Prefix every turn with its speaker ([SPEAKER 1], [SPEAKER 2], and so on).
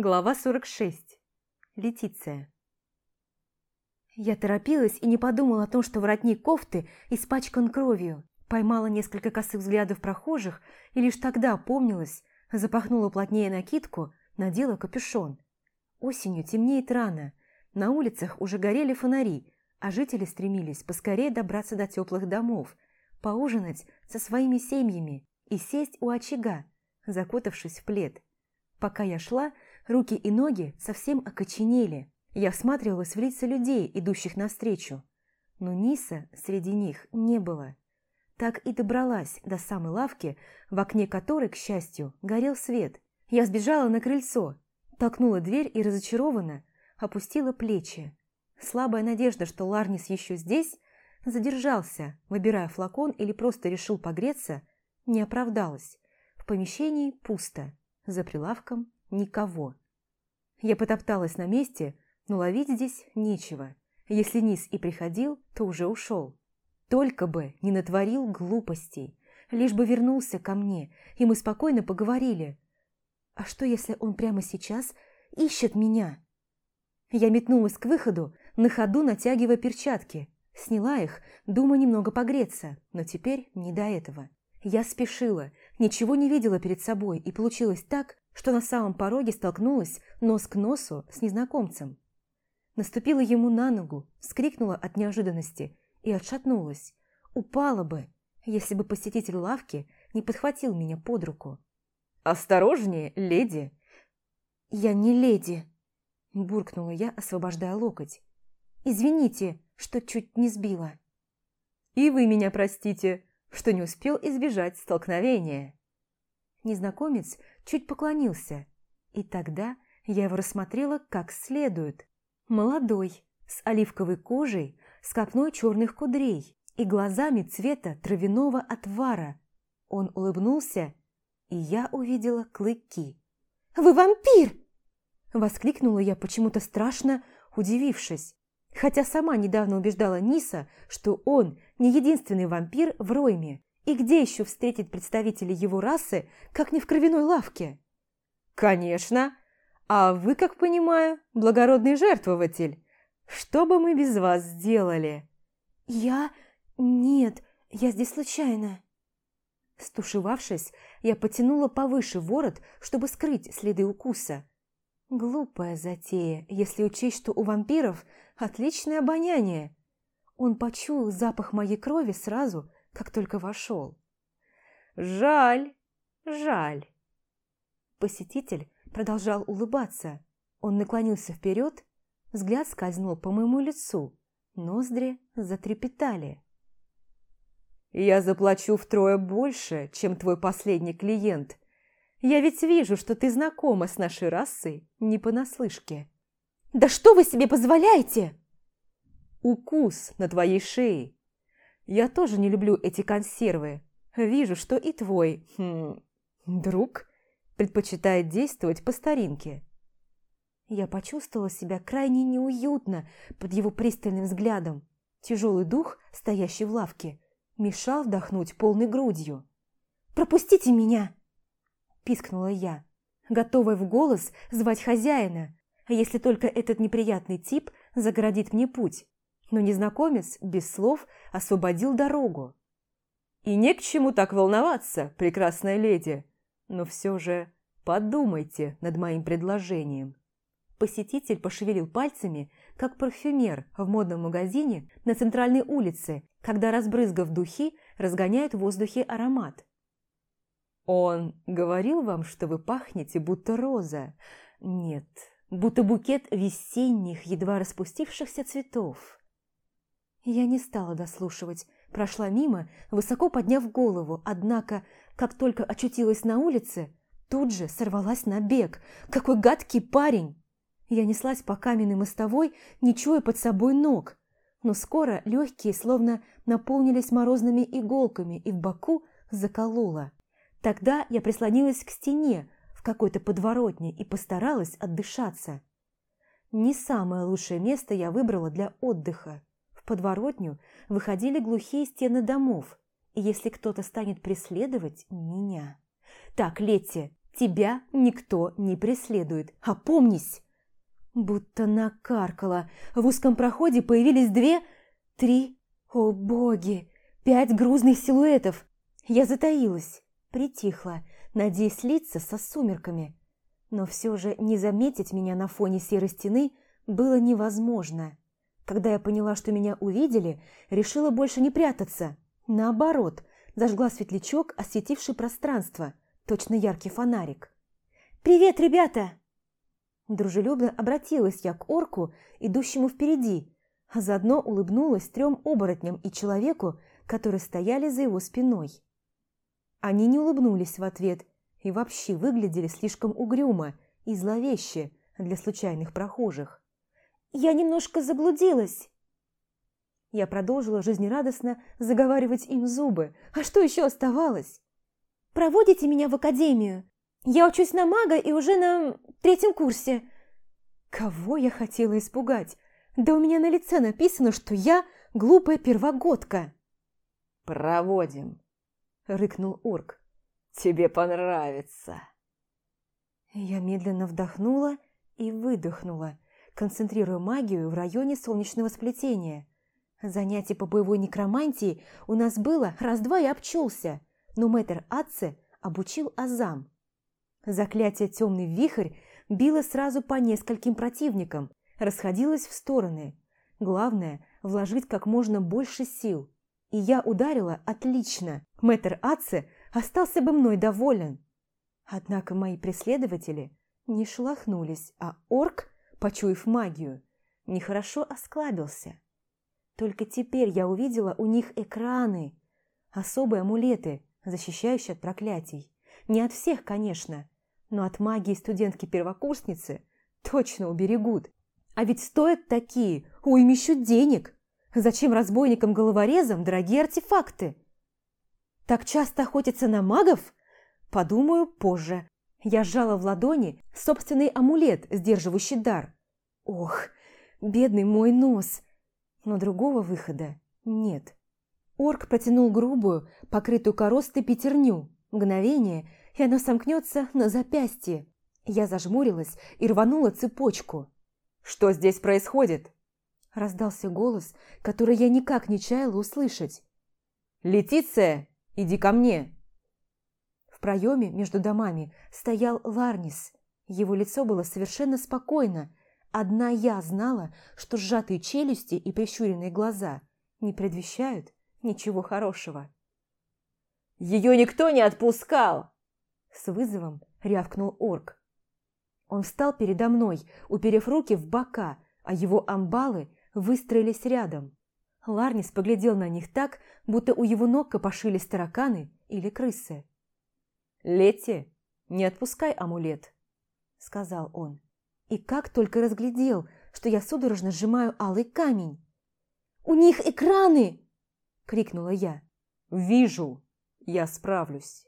[SPEAKER 1] Глава 46. Летиция. Я торопилась и не подумала о том, что воротник кофты испачкан кровью. Поймала несколько косых взглядов прохожих и лишь тогда помнилась, запахнула плотнее накидку, надела капюшон. Осенью темнеет рано, на улицах уже горели фонари, а жители стремились поскорее добраться до теплых домов, поужинать со своими семьями и сесть у очага, закутавшись в плед. Пока я шла, Руки и ноги совсем окоченели. Я всматривалась в лица людей, идущих навстречу. Но Ниса среди них не было. Так и добралась до самой лавки, в окне которой, к счастью, горел свет. Я сбежала на крыльцо, толкнула дверь и разочарованно опустила плечи. Слабая надежда, что Ларнис еще здесь, задержался, выбирая флакон или просто решил погреться, не оправдалась. В помещении пусто, за прилавком никого. Я потопталась на месте, но ловить здесь нечего. Если Низ и приходил, то уже ушел. Только бы не натворил глупостей, лишь бы вернулся ко мне, и мы спокойно поговорили. А что, если он прямо сейчас ищет меня? Я метнулась к выходу, на ходу натягивая перчатки. Сняла их, думая немного погреться, но теперь не до этого. Я спешила, ничего не видела перед собой, и получилось так, что на самом пороге столкнулась нос к носу с незнакомцем. Наступила ему на ногу, вскрикнула от неожиданности и отшатнулась. Упала бы, если бы посетитель лавки не подхватил меня под руку. «Осторожнее, леди!» «Я не леди!» – буркнула я, освобождая локоть. «Извините, что чуть не сбила». «И вы меня простите, что не успел избежать столкновения». Незнакомец чуть поклонился, и тогда я его рассмотрела как следует. Молодой, с оливковой кожей, с копной черных кудрей и глазами цвета травяного отвара. Он улыбнулся, и я увидела клыки. «Вы вампир!» Воскликнула я почему-то страшно, удивившись, хотя сама недавно убеждала Ниса, что он не единственный вампир в Ройме, и где еще встретить представителей его расы, как не в кровяной лавке? Конечно. А вы, как понимаю, благородный жертвователь. Что бы мы без вас сделали? Я... Нет, я здесь случайно. Стушевавшись, я потянула повыше ворот, чтобы скрыть следы укуса. Глупая затея, если учесть, что у вампиров отличное обоняние. Он почуял запах моей крови сразу, как только вошел. «Жаль, жаль!» Посетитель продолжал улыбаться. Он наклонился вперед, взгляд скользнул по моему лицу, ноздри затрепетали. «Я заплачу втрое больше, чем твой последний клиент. Я ведь вижу, что ты знакома с нашей расой не понаслышке». «Да что вы себе позволяете?» «Укус на твоей шее я тоже не люблю эти консервы. Вижу, что и твой хм, друг предпочитает действовать по старинке. Я почувствовала себя крайне неуютно под его пристальным взглядом. Тяжелый дух, стоящий в лавке, мешал вдохнуть полной грудью. «Пропустите меня!» – пискнула я, готовая в голос звать хозяина, если только этот неприятный тип загородит мне путь но незнакомец без слов освободил дорогу. «И не к чему так волноваться, прекрасная леди, но все же подумайте над моим предложением». Посетитель пошевелил пальцами, как парфюмер в модном магазине на центральной улице, когда, разбрызгав духи, разгоняют в воздухе аромат. «Он говорил вам, что вы пахнете, будто роза?» «Нет, будто букет весенних, едва распустившихся цветов». Я не стала дослушивать, прошла мимо, высоко подняв голову, однако, как только очутилась на улице, тут же сорвалась на бег. Какой гадкий парень! Я неслась по каменной мостовой, не чуя под собой ног. Но скоро легкие словно наполнились морозными иголками и в боку закололо. Тогда я прислонилась к стене в какой-то подворотне и постаралась отдышаться. Не самое лучшее место я выбрала для отдыха подворотню выходили глухие стены домов, и если кто-то станет преследовать меня... Так, Летти, тебя никто не преследует. Опомнись!» Будто накаркала. В узком проходе появились две, три, о боги, пять грузных силуэтов. Я затаилась, притихла, надеясь слиться со сумерками. Но все же не заметить меня на фоне серой стены было невозможно. Когда я поняла, что меня увидели, решила больше не прятаться. Наоборот, зажгла светлячок, осветивший пространство, точно яркий фонарик. «Привет, ребята!» Дружелюбно обратилась я к орку, идущему впереди, а заодно улыбнулась трем оборотням и человеку, которые стояли за его спиной. Они не улыбнулись в ответ и вообще выглядели слишком угрюмо и зловеще для случайных прохожих. «Я немножко заблудилась!» Я продолжила жизнерадостно заговаривать им зубы. А что еще оставалось? «Проводите меня в академию. Я учусь на мага и уже на третьем курсе». Кого я хотела испугать? Да у меня на лице написано, что я глупая первогодка.
[SPEAKER 2] «Проводим», — рыкнул орк. «Тебе понравится».
[SPEAKER 1] Я медленно вдохнула и выдохнула, концентрируя магию в районе солнечного сплетения. Занятие по боевой некромантии у нас было раз-два и обчелся, но мэтр Атце обучил азам. Заклятие «Темный вихрь» било сразу по нескольким противникам, расходилось в стороны. Главное – вложить как можно больше сил. И я ударила отлично. Мэтр Атце остался бы мной доволен. Однако мои преследователи не шелохнулись, а орк, почуяв магию, нехорошо осклабился. Только теперь я увидела у них экраны, особые амулеты, защищающие от проклятий. Не от всех, конечно, но от магии студентки-первокурсницы точно уберегут. А ведь стоят такие уймищу денег. Зачем разбойникам-головорезам дорогие артефакты? Так часто охотятся на магов? Подумаю позже. Я сжала в ладони собственный амулет, сдерживающий дар. Ох, бедный мой нос! но другого выхода нет. Орк протянул грубую, покрытую коростой пятерню. Мгновение, и она сомкнется на запястье. Я зажмурилась и рванула цепочку.
[SPEAKER 2] «Что здесь происходит?»
[SPEAKER 1] Раздался голос, который я никак не чаяла услышать.
[SPEAKER 2] «Летиция, иди ко мне!»
[SPEAKER 1] В проеме между домами стоял Ларнис. Его лицо было совершенно спокойно, Одна я знала, что сжатые челюсти и прищуренные глаза не предвещают ничего хорошего.
[SPEAKER 2] «Ее никто не отпускал!»
[SPEAKER 1] С вызовом рявкнул орк. Он встал передо мной, уперев руки в бока, а его амбалы выстроились рядом. Ларнис поглядел на них так, будто у его ног копошились тараканы или крысы.
[SPEAKER 2] «Летти, не отпускай амулет», — сказал он.
[SPEAKER 1] И как только разглядел, что я судорожно сжимаю алый камень. «У них экраны!» – крикнула я.
[SPEAKER 2] «Вижу! Я справлюсь!»